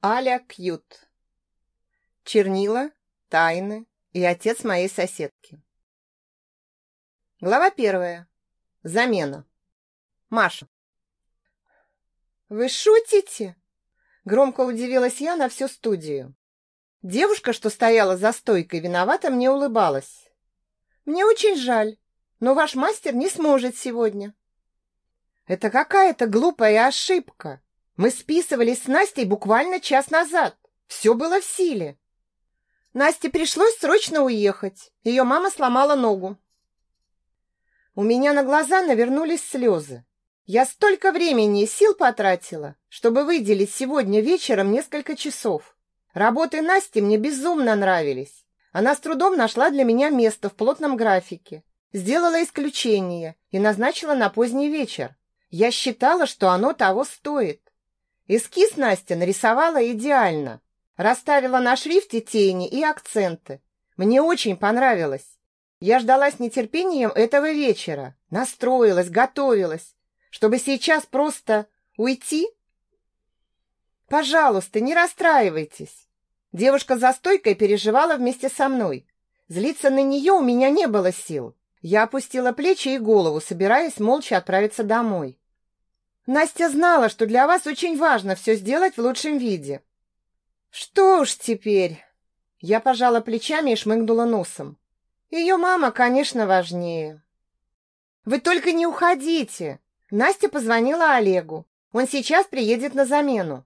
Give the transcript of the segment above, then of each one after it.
Аля Кьют. Чернила, тайны и отец моей соседки. Глава первая. Замена. Маша. «Вы шутите?» Громко удивилась я на всю студию. Девушка, что стояла за стойкой, виновата мне улыбалась. «Мне очень жаль, но ваш мастер не сможет сегодня». «Это какая-то глупая ошибка», мы списывались с Настей буквально час назад. Все было в силе. Насте пришлось срочно уехать. Ее мама сломала ногу. У меня на глаза навернулись слезы. Я столько времени и сил потратила, чтобы выделить сегодня вечером несколько часов. Работы Насти мне безумно нравились. Она с трудом нашла для меня место в плотном графике, сделала исключение и назначила на поздний вечер. Я считала, что оно того стоит. Эскиз Настя нарисовала идеально. Расставила на шрифте тени и акценты. Мне очень понравилось. Я ждала с нетерпением этого вечера. Настроилась, готовилась. Чтобы сейчас просто уйти? Пожалуйста, не расстраивайтесь. Девушка за стойкой переживала вместе со мной. Злиться на нее у меня не было сил. Я опустила плечи и голову, собираясь молча отправиться домой. Настя знала, что для вас очень важно все сделать в лучшем виде. Что уж теперь? Я пожала плечами и шмыгнула носом. Ее мама, конечно, важнее. Вы только не уходите. Настя позвонила Олегу. Он сейчас приедет на замену.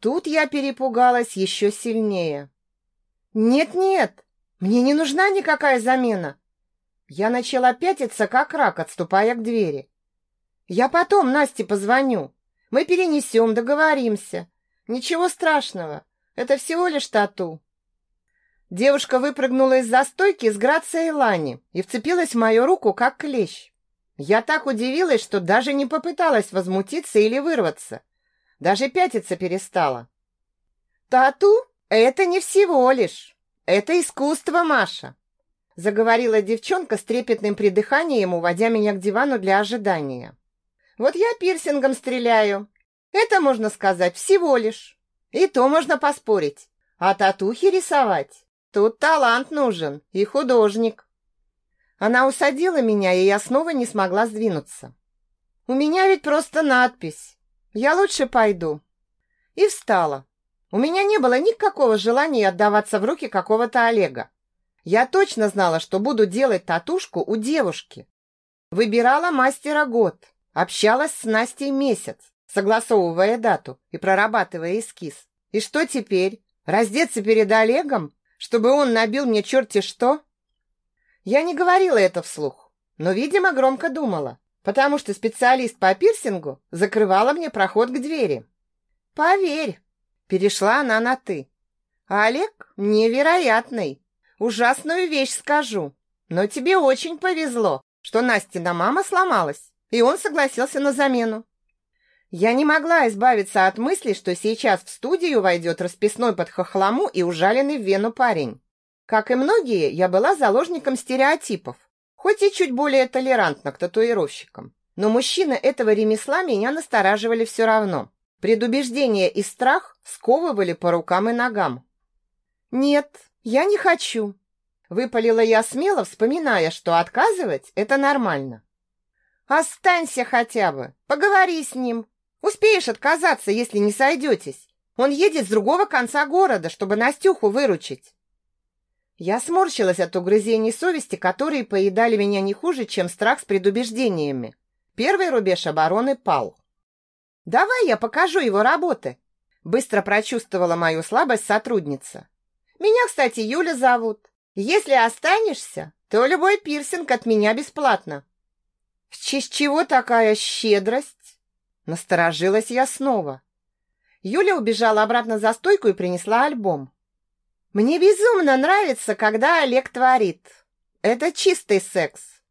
Тут я перепугалась еще сильнее. Нет-нет, мне не нужна никакая замена. Я начала пятиться, как рак, отступая к двери. Я потом Насте позвоню. Мы перенесем, договоримся. Ничего страшного. Это всего лишь тату. Девушка выпрыгнула из застойки с грацией Лани и вцепилась в мою руку, как клещ. Я так удивилась, что даже не попыталась возмутиться или вырваться. Даже пятиться перестала. «Тату — это не всего лишь. Это искусство, Маша», — заговорила девчонка с трепетным придыханием, уводя меня к дивану для ожидания. Вот я пирсингом стреляю. Это, можно сказать, всего лишь. И то можно поспорить. А татухи рисовать? Тут талант нужен и художник. Она усадила меня, и я снова не смогла сдвинуться. У меня ведь просто надпись. Я лучше пойду. И встала. У меня не было никакого желания отдаваться в руки какого-то Олега. Я точно знала, что буду делать татушку у девушки. Выбирала мастера год. Общалась с Настей месяц, согласовывая дату и прорабатывая эскиз. И что теперь? Раздеться перед Олегом, чтобы он набил мне черти что? Я не говорила это вслух, но, видимо, громко думала, потому что специалист по пирсингу закрывала мне проход к двери. Поверь, перешла она на «ты». А Олег невероятный. Ужасную вещь скажу, но тебе очень повезло, что Настина мама сломалась и он согласился на замену. Я не могла избавиться от мысли, что сейчас в студию войдет расписной под хохлому и ужаленный в вену парень. Как и многие, я была заложником стереотипов, хоть и чуть более толерантна к татуировщикам. Но мужчины этого ремесла меня настораживали все равно. Предубеждение и страх сковывали по рукам и ногам. «Нет, я не хочу», — выпалила я смело, вспоминая, что отказывать — это нормально. Останься хотя бы, поговори с ним. Успеешь отказаться, если не сойдетесь. Он едет с другого конца города, чтобы Настюху выручить. Я сморщилась от угрызений совести, которые поедали меня не хуже, чем страх с предубеждениями. Первый рубеж обороны пал. «Давай я покажу его работы», — быстро прочувствовала мою слабость сотрудница. «Меня, кстати, Юля зовут. Если останешься, то любой пирсинг от меня бесплатно». В честь чего такая щедрость? Насторожилась я снова. Юля убежала обратно за стойку и принесла альбом. Мне безумно нравится, когда Олег творит. Это чистый секс.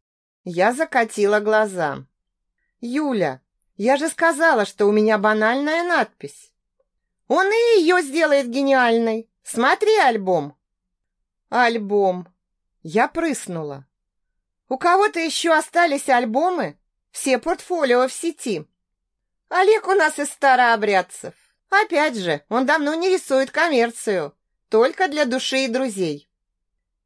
Я закатила глаза. Юля, я же сказала, что у меня банальная надпись. Он и ее сделает гениальной. Смотри альбом. Альбом. Я прыснула. У кого-то еще остались альбомы? Все портфолио в сети. Олег у нас из старообрядцев. Опять же, он давно не рисует коммерцию, только для души и друзей.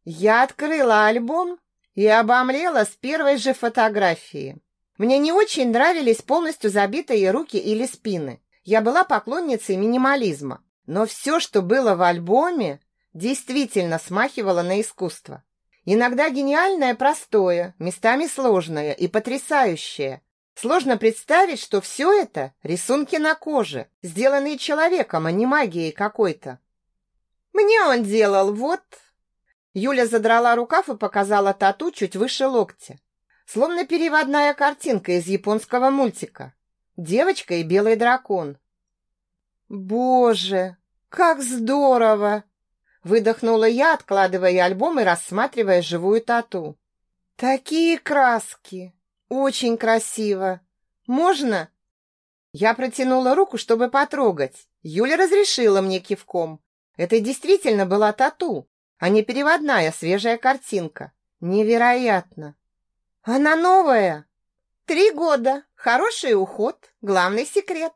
Я открыла альбом и обомлела с первой же фотографии. Мне не очень нравились полностью забитые руки или спины. Я была поклонницей минимализма, но все, что было в альбоме, действительно смахивало на искусство. Иногда гениальное простое, местами сложное и потрясающее. Сложно представить, что все это рисунки на коже, сделанные человеком, а не магией какой-то. Мне он делал вот... Юля задрала рукав и показала тату чуть выше локтя. Словно переводная картинка из японского мультика. Девочка и белый дракон. Боже, как здорово! Выдохнула я, откладывая альбом и рассматривая живую тату. Такие краски! Очень красиво! Можно? Я протянула руку, чтобы потрогать. Юля разрешила мне кивком. Это действительно была тату, а не переводная свежая картинка. Невероятно! Она новая! Три года, хороший уход, главный секрет.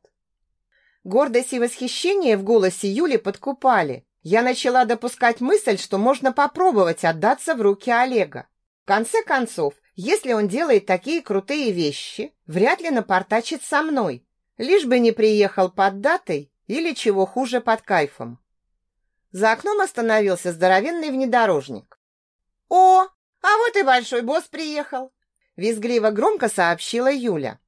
Гордость и восхищение в голосе Юли подкупали. Я начала допускать мысль, что можно попробовать отдаться в руки Олега. В конце концов, если он делает такие крутые вещи, вряд ли напортачит со мной, лишь бы не приехал под датой или, чего хуже, под кайфом. За окном остановился здоровенный внедорожник. «О, а вот и большой босс приехал!» Визгливо громко сообщила Юля.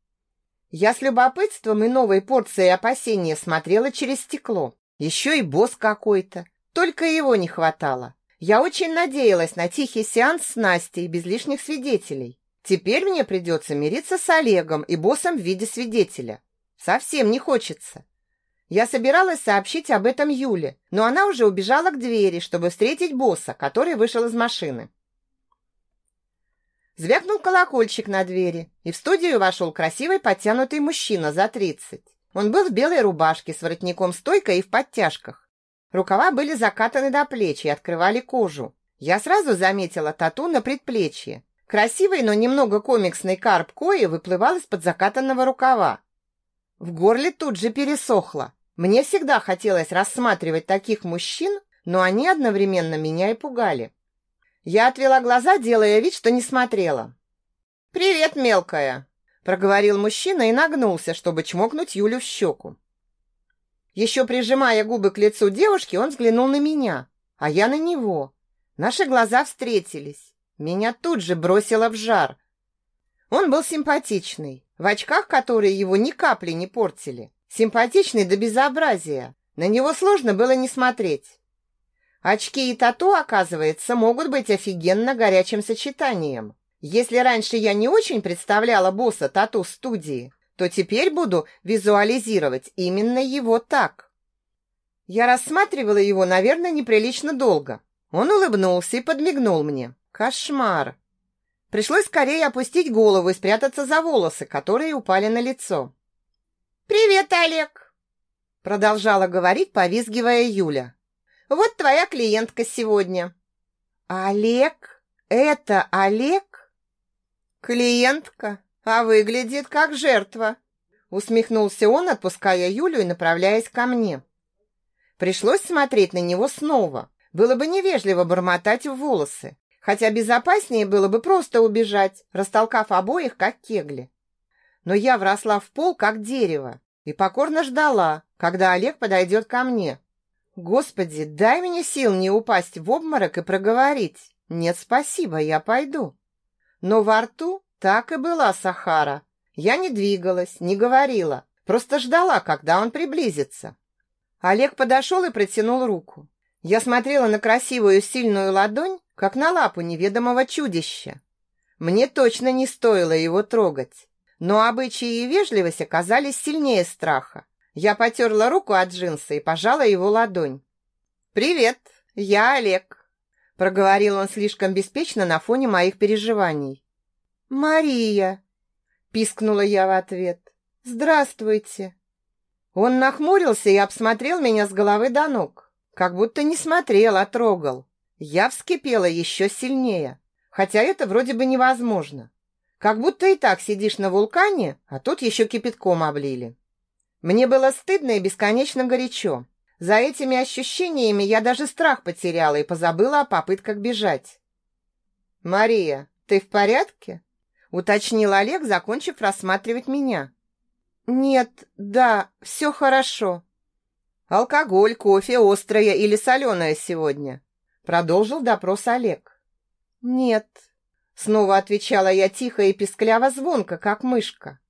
Я с любопытством и новой порцией опасения смотрела через стекло. Еще и босс какой-то. Только его не хватало. Я очень надеялась на тихий сеанс с Настей без лишних свидетелей. Теперь мне придется мириться с Олегом и боссом в виде свидетеля. Совсем не хочется. Я собиралась сообщить об этом Юле, но она уже убежала к двери, чтобы встретить босса, который вышел из машины. Звякнул колокольчик на двери, и в студию вошел красивый подтянутый мужчина за тридцать. Он был в белой рубашке с воротником-стойкой и в подтяжках. Рукава были закатаны до плеч и открывали кожу. Я сразу заметила тату на предплечье. Красивый, но немного комиксный карп кои выплывал из-под закатанного рукава. В горле тут же пересохло. Мне всегда хотелось рассматривать таких мужчин, но они одновременно меня и пугали. Я отвела глаза, делая вид, что не смотрела. «Привет, мелкая!» Проговорил мужчина и нагнулся, чтобы чмокнуть Юлю в щеку. Еще прижимая губы к лицу девушки, он взглянул на меня, а я на него. Наши глаза встретились. Меня тут же бросило в жар. Он был симпатичный, в очках, которые его ни капли не портили. Симпатичный до безобразия. На него сложно было не смотреть. Очки и тату, оказывается, могут быть офигенно горячим сочетанием. Если раньше я не очень представляла босса тату-студии, то теперь буду визуализировать именно его так. Я рассматривала его, наверное, неприлично долго. Он улыбнулся и подмигнул мне. Кошмар. Пришлось скорее опустить голову и спрятаться за волосы, которые упали на лицо. «Привет, Олег!» Продолжала говорить, повизгивая Юля. «Вот твоя клиентка сегодня». «Олег? Это Олег?» «Клиентка, а выглядит как жертва», усмехнулся он, отпуская Юлю и направляясь ко мне. Пришлось смотреть на него снова. Было бы невежливо бормотать в волосы, хотя безопаснее было бы просто убежать, растолкав обоих, как кегли. Но я вросла в пол, как дерево, и покорно ждала, когда Олег подойдет ко мне. Господи, дай мне сил не упасть в обморок и проговорить. Нет, спасибо, я пойду. Но во рту так и была Сахара. Я не двигалась, не говорила, просто ждала, когда он приблизится. Олег подошел и протянул руку. Я смотрела на красивую сильную ладонь, как на лапу неведомого чудища. Мне точно не стоило его трогать, но обычаи и вежливость оказались сильнее страха. Я потерла руку от джинса и пожала его ладонь. «Привет, я Олег», проговорил он слишком беспечно на фоне моих переживаний. Мария, пискнула я в ответ. Здравствуйте. Он нахмурился и обсмотрел меня с головы до ног, как будто не смотрел, а трогал. Я вскипела еще сильнее, хотя это вроде бы невозможно. Как будто и так сидишь на вулкане, а тут еще кипятком облили. Мне было стыдно и бесконечно горячо. За этими ощущениями я даже страх потеряла и позабыла о попытках бежать. «Мария, ты в порядке?» — уточнил Олег, закончив рассматривать меня. «Нет, да, все хорошо». «Алкоголь, кофе, острое или соленое сегодня?» — продолжил допрос Олег. «Нет», — снова отвечала я тихо и пескляво звонко, как мышка.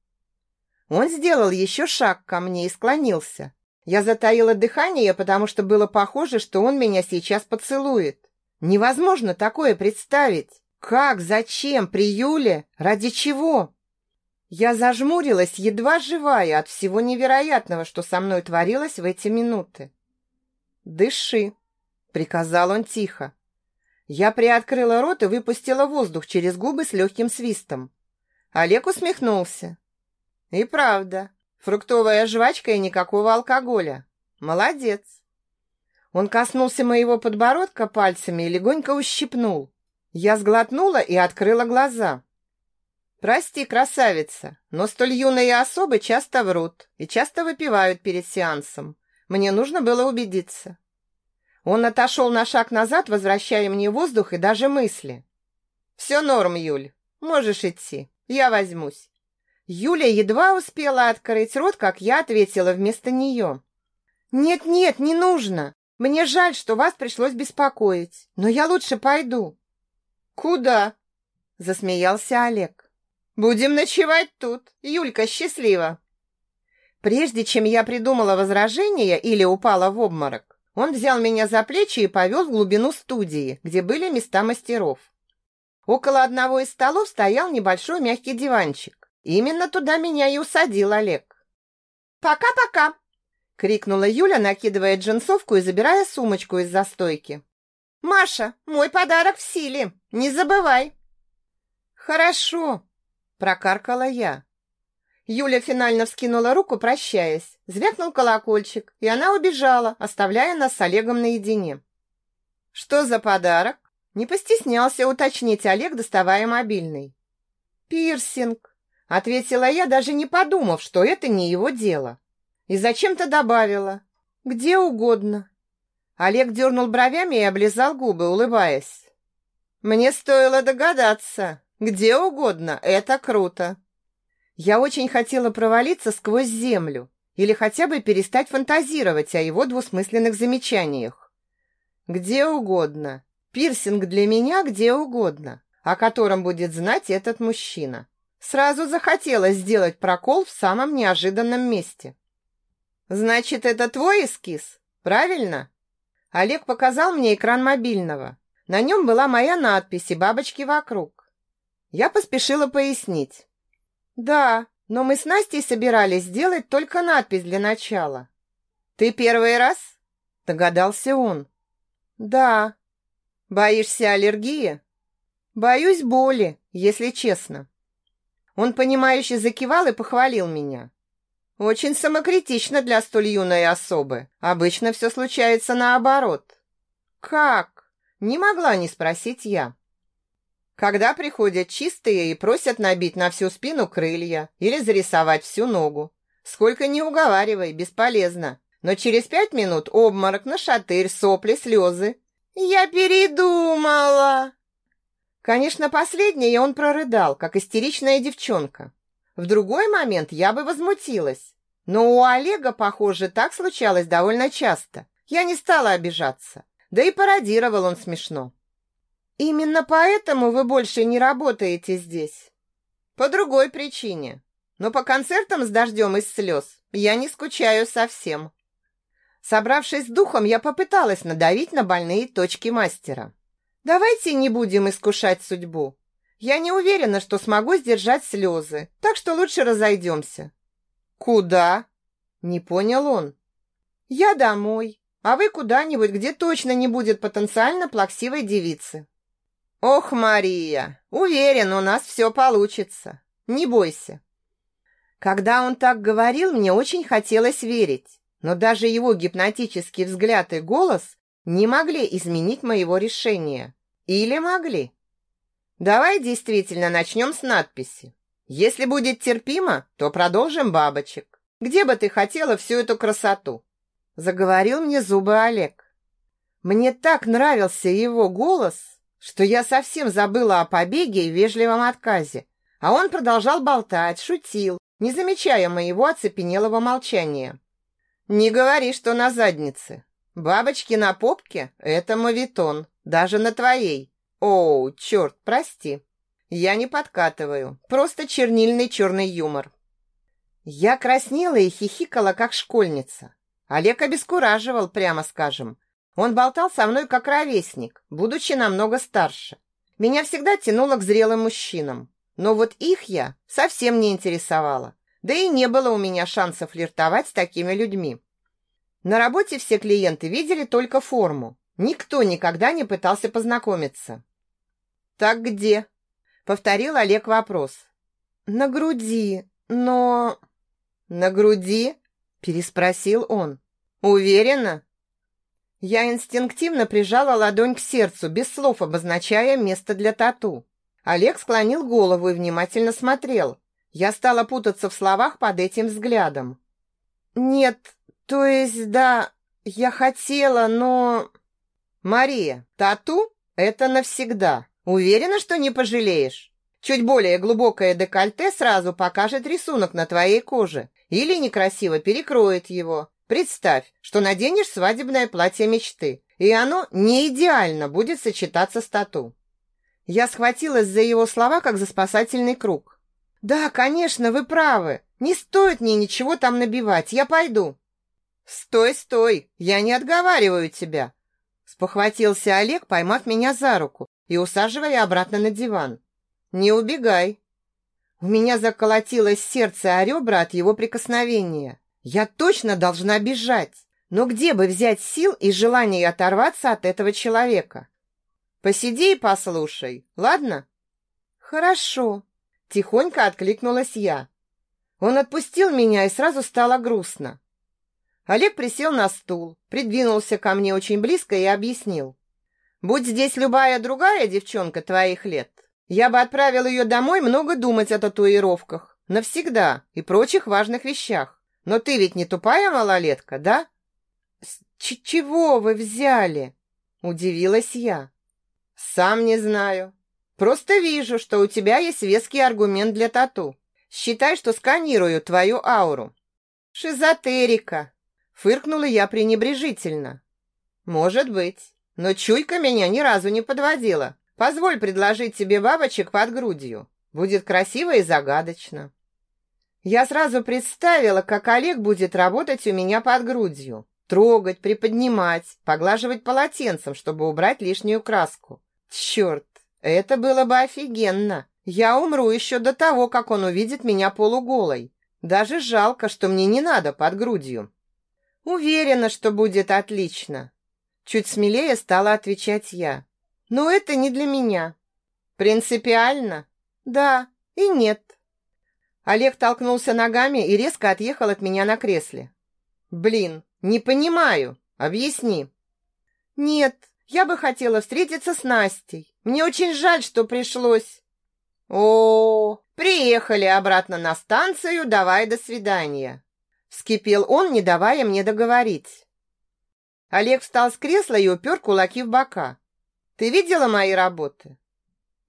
Он сделал еще шаг ко мне и склонился. Я затаила дыхание, потому что было похоже, что он меня сейчас поцелует. Невозможно такое представить. Как, зачем, при Юле, ради чего? Я зажмурилась, едва живая от всего невероятного, что со мной творилось в эти минуты. «Дыши», — приказал он тихо. Я приоткрыла рот и выпустила воздух через губы с легким свистом. Олег усмехнулся. И правда, фруктовая жвачка и никакого алкоголя. Молодец. Он коснулся моего подбородка пальцами и легонько ущипнул. Я сглотнула и открыла глаза. Прости, красавица, но столь юные особы часто врут и часто выпивают перед сеансом. Мне нужно было убедиться. Он отошел на шаг назад, возвращая мне воздух и даже мысли. «Все норм, Юль. Можешь идти. Я возьмусь. Юля едва успела открыть рот, как я ответила вместо нее. «Нет-нет, не нужно. Мне жаль, что вас пришлось беспокоить, но я лучше пойду». «Куда?» — засмеялся Олег. «Будем ночевать тут. Юлька счастлива». Прежде чем я придумала возражение или упала в обморок, он взял меня за плечи и повел в глубину студии, где были места мастеров. Около одного из столов стоял небольшой мягкий диванчик. Именно туда меня и усадил Олег. «Пока-пока!» — крикнула Юля, накидывая джинсовку и забирая сумочку из застойки. «Маша, мой подарок в силе, не забывай!» «Хорошо!» — прокаркала я. Юля финально вскинула руку, прощаясь. Звякнул колокольчик, и она убежала, оставляя нас с Олегом наедине. «Что за подарок?» Не постеснялся уточнить Олег, доставая мобильный. «Пирсинг», Ответила я, даже не подумав, что это не его дело. И зачем-то добавила. Где угодно. Олег дернул бровями и облизал губы, улыбаясь. Мне стоило догадаться. Где угодно. Это круто. Я очень хотела провалиться сквозь землю или хотя бы перестать фантазировать о его двусмысленных замечаниях. Где угодно. Пирсинг для меня где угодно, о котором будет знать этот мужчина. Сразу захотелось сделать прокол в самом неожиданном месте. «Значит, это твой эскиз, правильно?» Олег показал мне экран мобильного. На нем была моя надпись и бабочки вокруг. Я поспешила пояснить. «Да, но мы с Настей собирались сделать только надпись для начала». «Ты первый раз?» — догадался он. «Да». «Боишься аллергии?» «Боюсь боли, если честно». Он, понимающе закивал и похвалил меня. Очень самокритично для столь юной особы. Обычно все случается наоборот. Как? Не могла не спросить я. Когда приходят чистые и просят набить на всю спину крылья или зарисовать всю ногу. Сколько не уговаривай, бесполезно. Но через пять минут обморок, на шатырь, сопли, слезы. «Я передумала!» Конечно, последнее он прорыдал, как истеричная девчонка. В другой момент я бы возмутилась. Но у Олега, похоже, так случалось довольно часто. Я не стала обижаться. Да и пародировал он смешно. Именно поэтому вы больше не работаете здесь. По другой причине. Но по концертам с дождем из слез я не скучаю совсем. Собравшись с духом, я попыталась надавить на больные точки мастера. Давайте не будем искушать судьбу. Я не уверена, что смогу сдержать слезы, так что лучше разойдемся. Куда? Не понял он. Я домой, а вы куда-нибудь, где точно не будет потенциально плаксивой девицы. Ох, Мария, уверен, у нас все получится. Не бойся. Когда он так говорил, мне очень хотелось верить, но даже его гипнотический взгляд и голос не могли изменить моего решения. Или могли? Давай действительно начнем с надписи. Если будет терпимо, то продолжим бабочек. Где бы ты хотела всю эту красоту? Заговорил мне зубы Олег. Мне так нравился его голос, что я совсем забыла о побеге и вежливом отказе. А он продолжал болтать, шутил, не замечая моего оцепенелого молчания. «Не говори, что на заднице. Бабочки на попке — это мавитон, даже на твоей. Оу, черт, прости. Я не подкатываю, просто чернильный черный юмор». Я краснела и хихикала, как школьница. Олег обескураживал, прямо скажем. Он болтал со мной как ровесник, будучи намного старше. Меня всегда тянуло к зрелым мужчинам. Но вот их я совсем не интересовала. Да и не было у меня шанса флиртовать с такими людьми. На работе все клиенты видели только форму. Никто никогда не пытался познакомиться. «Так где?» — повторил Олег вопрос. «На груди, но...» «На груди?» — переспросил он. «Уверена?» Я инстинктивно прижала ладонь к сердцу, без слов обозначая место для тату. Олег склонил голову и внимательно смотрел. Я стала путаться в словах под этим взглядом. «Нет, то есть, да, я хотела, но...» «Мария, тату — это навсегда. Уверена, что не пожалеешь? Чуть более глубокое декольте сразу покажет рисунок на твоей коже или некрасиво перекроет его. Представь, что наденешь свадебное платье мечты, и оно не идеально будет сочетаться с тату. Я схватилась за его слова, как за спасательный круг. «Да, конечно, вы правы. Не стоит мне ничего там набивать. Я пойду». «Стой, стой! Я не отговариваю тебя!» Спохватился Олег, поймав меня за руку и усаживая обратно на диван. «Не убегай!» У меня заколотилось сердце о ребра от его прикосновения. Я точно должна бежать. Но где бы взять сил и желание оторваться от этого человека? Посиди и послушай, ладно? Хорошо, тихонько откликнулась я. Он отпустил меня, и сразу стало грустно. Олег присел на стул, придвинулся ко мне очень близко и объяснил. «Будь здесь любая другая девчонка твоих лет, я бы отправил ее домой много думать о татуировках, навсегда и прочих важных вещах. Но ты ведь не тупая малолетка, да?» «С чего вы взяли?» – удивилась я. Сам не знаю. Просто вижу, что у тебя есть веский аргумент для тату. Считай, что сканирую твою ауру. Шизотерика. Фыркнула я пренебрежительно. Может быть. Но чуйка меня ни разу не подводила. Позволь предложить тебе бабочек под грудью. Будет красиво и загадочно. Я сразу представила, как Олег будет работать у меня под грудью. Трогать, приподнимать, поглаживать полотенцем, чтобы убрать лишнюю краску. Черт, это было бы офигенно. Я умру еще до того, как он увидит меня полуголой. Даже жалко, что мне не надо под грудью. Уверена, что будет отлично. Чуть смелее стала отвечать я. Но это не для меня. Принципиально? Да и нет. Олег толкнулся ногами и резко отъехал от меня на кресле. Блин, не понимаю. Объясни. Нет, я бы хотела встретиться с Настей. Мне очень жаль, что пришлось. О, приехали обратно на станцию, давай до свидания. Вскипел он, не давая мне договорить. Олег встал с кресла и упер кулаки в бока. Ты видела мои работы?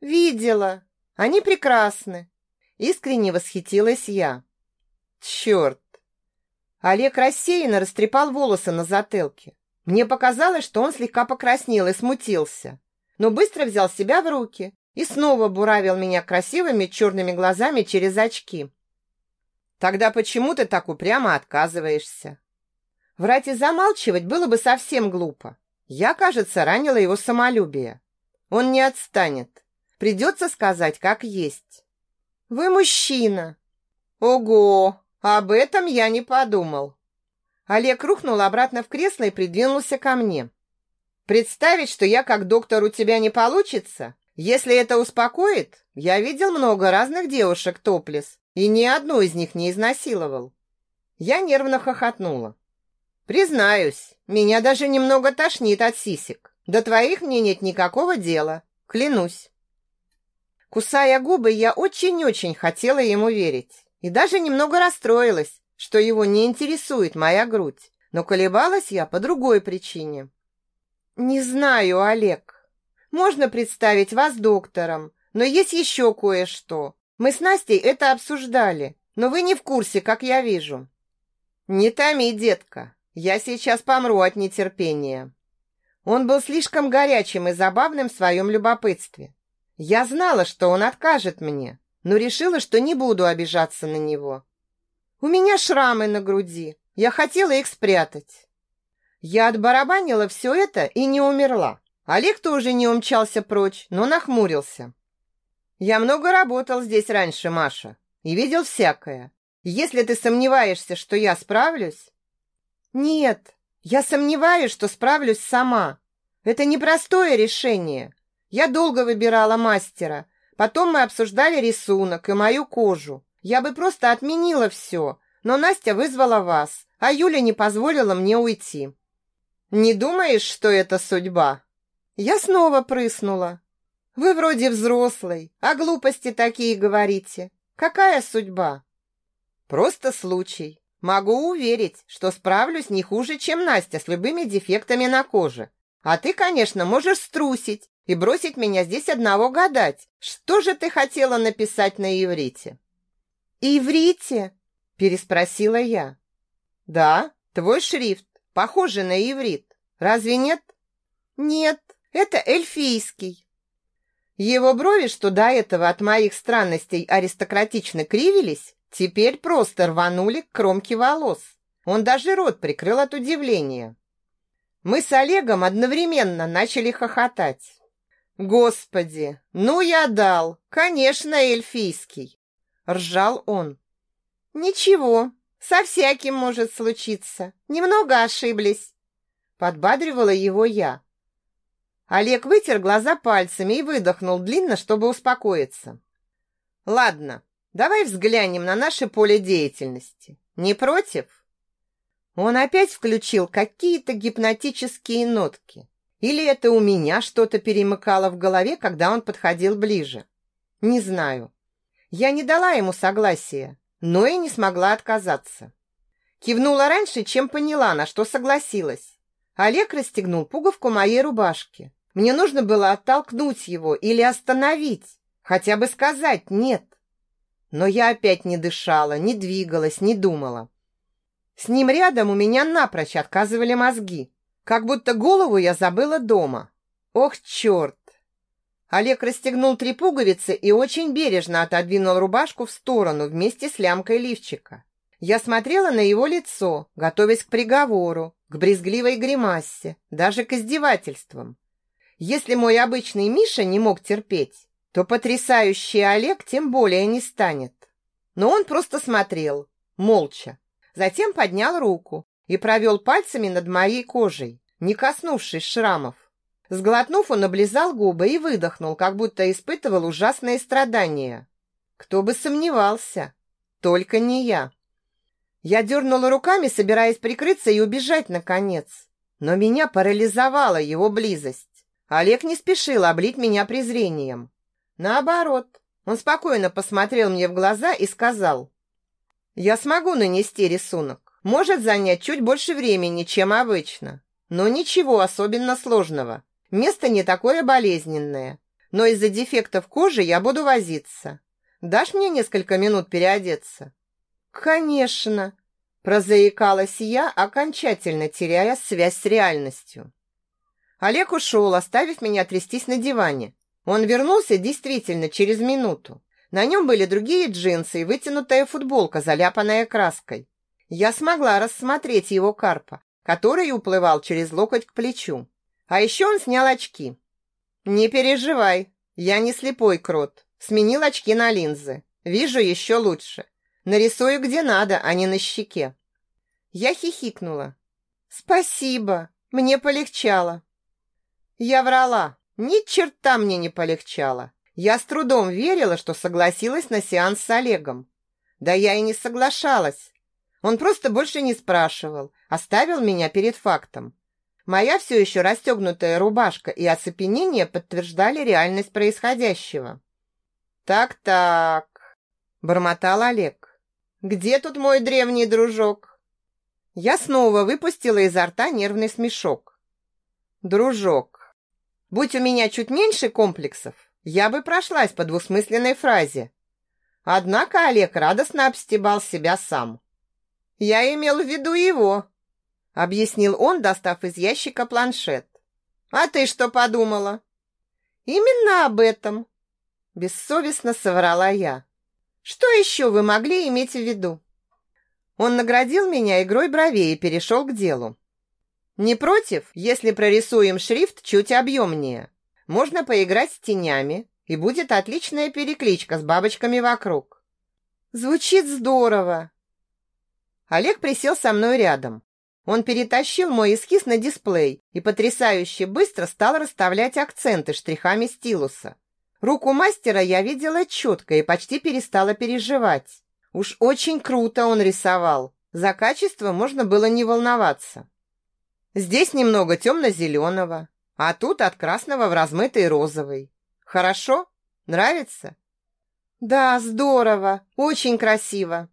Видела. Они прекрасны. Искренне восхитилась я. Черт! Олег рассеянно растрепал волосы на затылке. Мне показалось, что он слегка покраснел и смутился, но быстро взял себя в руки и снова буравил меня красивыми черными глазами через очки. Тогда почему ты так упрямо отказываешься? Врать и замалчивать было бы совсем глупо. Я, кажется, ранила его самолюбие. Он не отстанет. Придется сказать, как есть. Вы мужчина. Ого, об этом я не подумал. Олег рухнул обратно в кресло и придвинулся ко мне. Представить, что я как доктор у тебя не получится? Если это успокоит, я видел много разных девушек топлес и ни одну из них не изнасиловал. Я нервно хохотнула. Признаюсь, меня даже немного тошнит от сисек. До твоих мне нет никакого дела, клянусь. Кусая губы, я очень-очень хотела ему верить и даже немного расстроилась, что его не интересует моя грудь, но колебалась я по другой причине. «Не знаю, Олег. Можно представить вас доктором, но есть еще кое-что. Мы с Настей это обсуждали, но вы не в курсе, как я вижу». «Не томи, детка, я сейчас помру от нетерпения». Он был слишком горячим и забавным в своем любопытстве. Я знала, что он откажет мне, но решила, что не буду обижаться на него. У меня шрамы на груди. Я хотела их спрятать. Я отбарабанила все это и не умерла. Олег тоже не умчался прочь, но нахмурился. Я много работал здесь раньше, Маша, и видел всякое. Если ты сомневаешься, что я справлюсь... Нет, я сомневаюсь, что справлюсь сама. Это непростое решение. Я долго выбирала мастера. Потом мы обсуждали рисунок и мою кожу. Я бы просто отменила все, но Настя вызвала вас, а Юля не позволила мне уйти. Не думаешь, что это судьба? Я снова прыснула. Вы вроде взрослый, а глупости такие говорите. Какая судьба? Просто случай. Могу уверить, что справлюсь не хуже, чем Настя с любыми дефектами на коже. А ты, конечно, можешь струсить и бросить меня здесь одного гадать. Что же ты хотела написать на иврите? Иврите? переспросила я. Да, твой шрифт, похожий на иврит. Разве нет? Нет, это эльфийский. Его брови, что до этого от моих странностей аристократично кривились, Теперь просто рванули к кромке волос. Он даже рот прикрыл от удивления. Мы с Олегом одновременно начали хохотать. «Господи, ну я дал! Конечно, эльфийский!» Ржал он. «Ничего, со всяким может случиться. Немного ошиблись!» Подбадривала его я. Олег вытер глаза пальцами и выдохнул длинно, чтобы успокоиться. «Ладно, Давай взглянем на наше поле деятельности. Не против? Он опять включил какие-то гипнотические нотки. Или это у меня что-то перемыкало в голове, когда он подходил ближе? Не знаю. Я не дала ему согласия, но и не смогла отказаться. Кивнула раньше, чем поняла, на что согласилась. Олег расстегнул пуговку моей рубашки. Мне нужно было оттолкнуть его или остановить, хотя бы сказать «нет». Но я опять не дышала, не двигалась, не думала. С ним рядом у меня напрочь отказывали мозги, как будто голову я забыла дома. Ох, черт! Олег расстегнул три пуговицы и очень бережно отодвинул рубашку в сторону вместе с лямкой лифчика. Я смотрела на его лицо, готовясь к приговору, к брезгливой гримасе, даже к издевательствам. Если мой обычный Миша не мог терпеть, то потрясающий Олег тем более не станет. Но он просто смотрел, молча. Затем поднял руку и провел пальцами над моей кожей, не коснувшись шрамов. Сглотнув, он облизал губы и выдохнул, как будто испытывал ужасные страдания. Кто бы сомневался, только не я. Я дернула руками, собираясь прикрыться и убежать, наконец. Но меня парализовала его близость. Олег не спешил облить меня презрением. Наоборот, он спокойно посмотрел мне в глаза и сказал, «Я смогу нанести рисунок. Может занять чуть больше времени, чем обычно. Но ничего особенно сложного. Место не такое болезненное. Но из-за дефектов кожи я буду возиться. Дашь мне несколько минут переодеться?» «Конечно!» Прозаикалась я, окончательно теряя связь с реальностью. Олег ушел, оставив меня трястись на диване. Он вернулся действительно через минуту. На нем были другие джинсы и вытянутая футболка, заляпанная краской. Я смогла рассмотреть его карпа, который уплывал через локоть к плечу. А еще он снял очки. «Не переживай, я не слепой крот. Сменил очки на линзы. Вижу еще лучше. Нарисую где надо, а не на щеке». Я хихикнула. «Спасибо, мне полегчало». Я врала. Ни черта мне не полегчало. Я с трудом верила, что согласилась на сеанс с Олегом. Да я и не соглашалась. Он просто больше не спрашивал, оставил меня перед фактом. Моя все еще расстегнутая рубашка и оцепенение подтверждали реальность происходящего. «Так-так», — бормотал Олег. Где тут мой древний дружок? Я снова выпустила изо рта нервный смешок. Дружок. Будь у меня чуть меньше комплексов, я бы прошлась по двусмысленной фразе. Однако Олег радостно обстебал себя сам. Я имел в виду его, объяснил он, достав из ящика планшет. А ты что подумала? Именно об этом, бессовестно соврала я. Что еще вы могли иметь в виду? Он наградил меня игрой бровей и перешел к делу. Не против, если прорисуем шрифт чуть объемнее. Можно поиграть с тенями, и будет отличная перекличка с бабочками вокруг. Звучит здорово. Олег присел со мной рядом. Он перетащил мой эскиз на дисплей и потрясающе быстро стал расставлять акценты штрихами стилуса. Руку мастера я видела четко и почти перестала переживать. Уж очень круто он рисовал. За качество можно было не волноваться. Здесь немного темно-зеленого, а тут от красного в размытый розовый. Хорошо? Нравится? Да, здорово, очень красиво.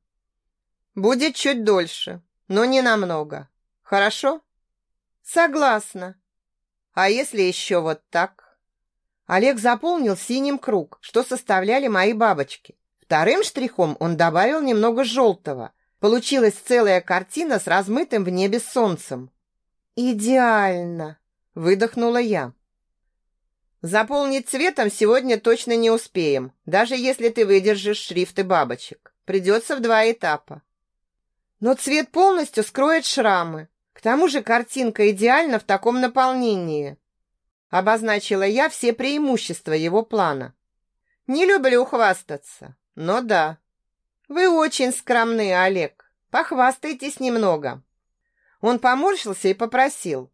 Будет чуть дольше, но не намного. Хорошо? Согласна. А если еще вот так? Олег заполнил синим круг, что составляли мои бабочки. Вторым штрихом он добавил немного желтого. Получилась целая картина с размытым в небе солнцем. «Идеально!» – выдохнула я. «Заполнить цветом сегодня точно не успеем, даже если ты выдержишь шрифты бабочек. Придется в два этапа. Но цвет полностью скроет шрамы, к тому же картинка идеальна в таком наполнении. Обозначила я все преимущества его плана. Не люблю хвастаться, но да. Вы очень скромны, Олег. Похвастайтесь немного. Он поморщился и попросил.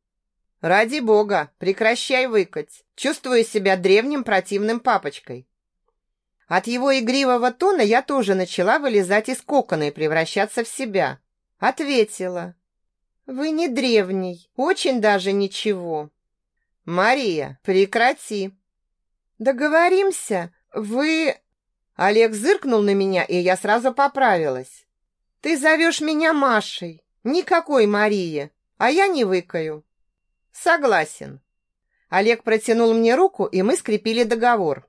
«Ради бога, прекращай выкать. Чувствую себя древним противным папочкой». От его игривого тона я тоже начала вылезать из кокона и превращаться в себя. Ответила. Вы не древний, очень даже ничего. Мария, прекрати. Договоримся, вы... Олег зыркнул на меня, и я сразу поправилась. Ты зовешь меня Машей, никакой Марии, а я не выкаю. Согласен. Олег протянул мне руку, и мы скрепили договор.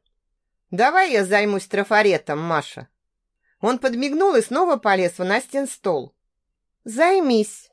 Давай я займусь трафаретом, Маша. Он подмигнул и снова полез в Настин стол. Займись.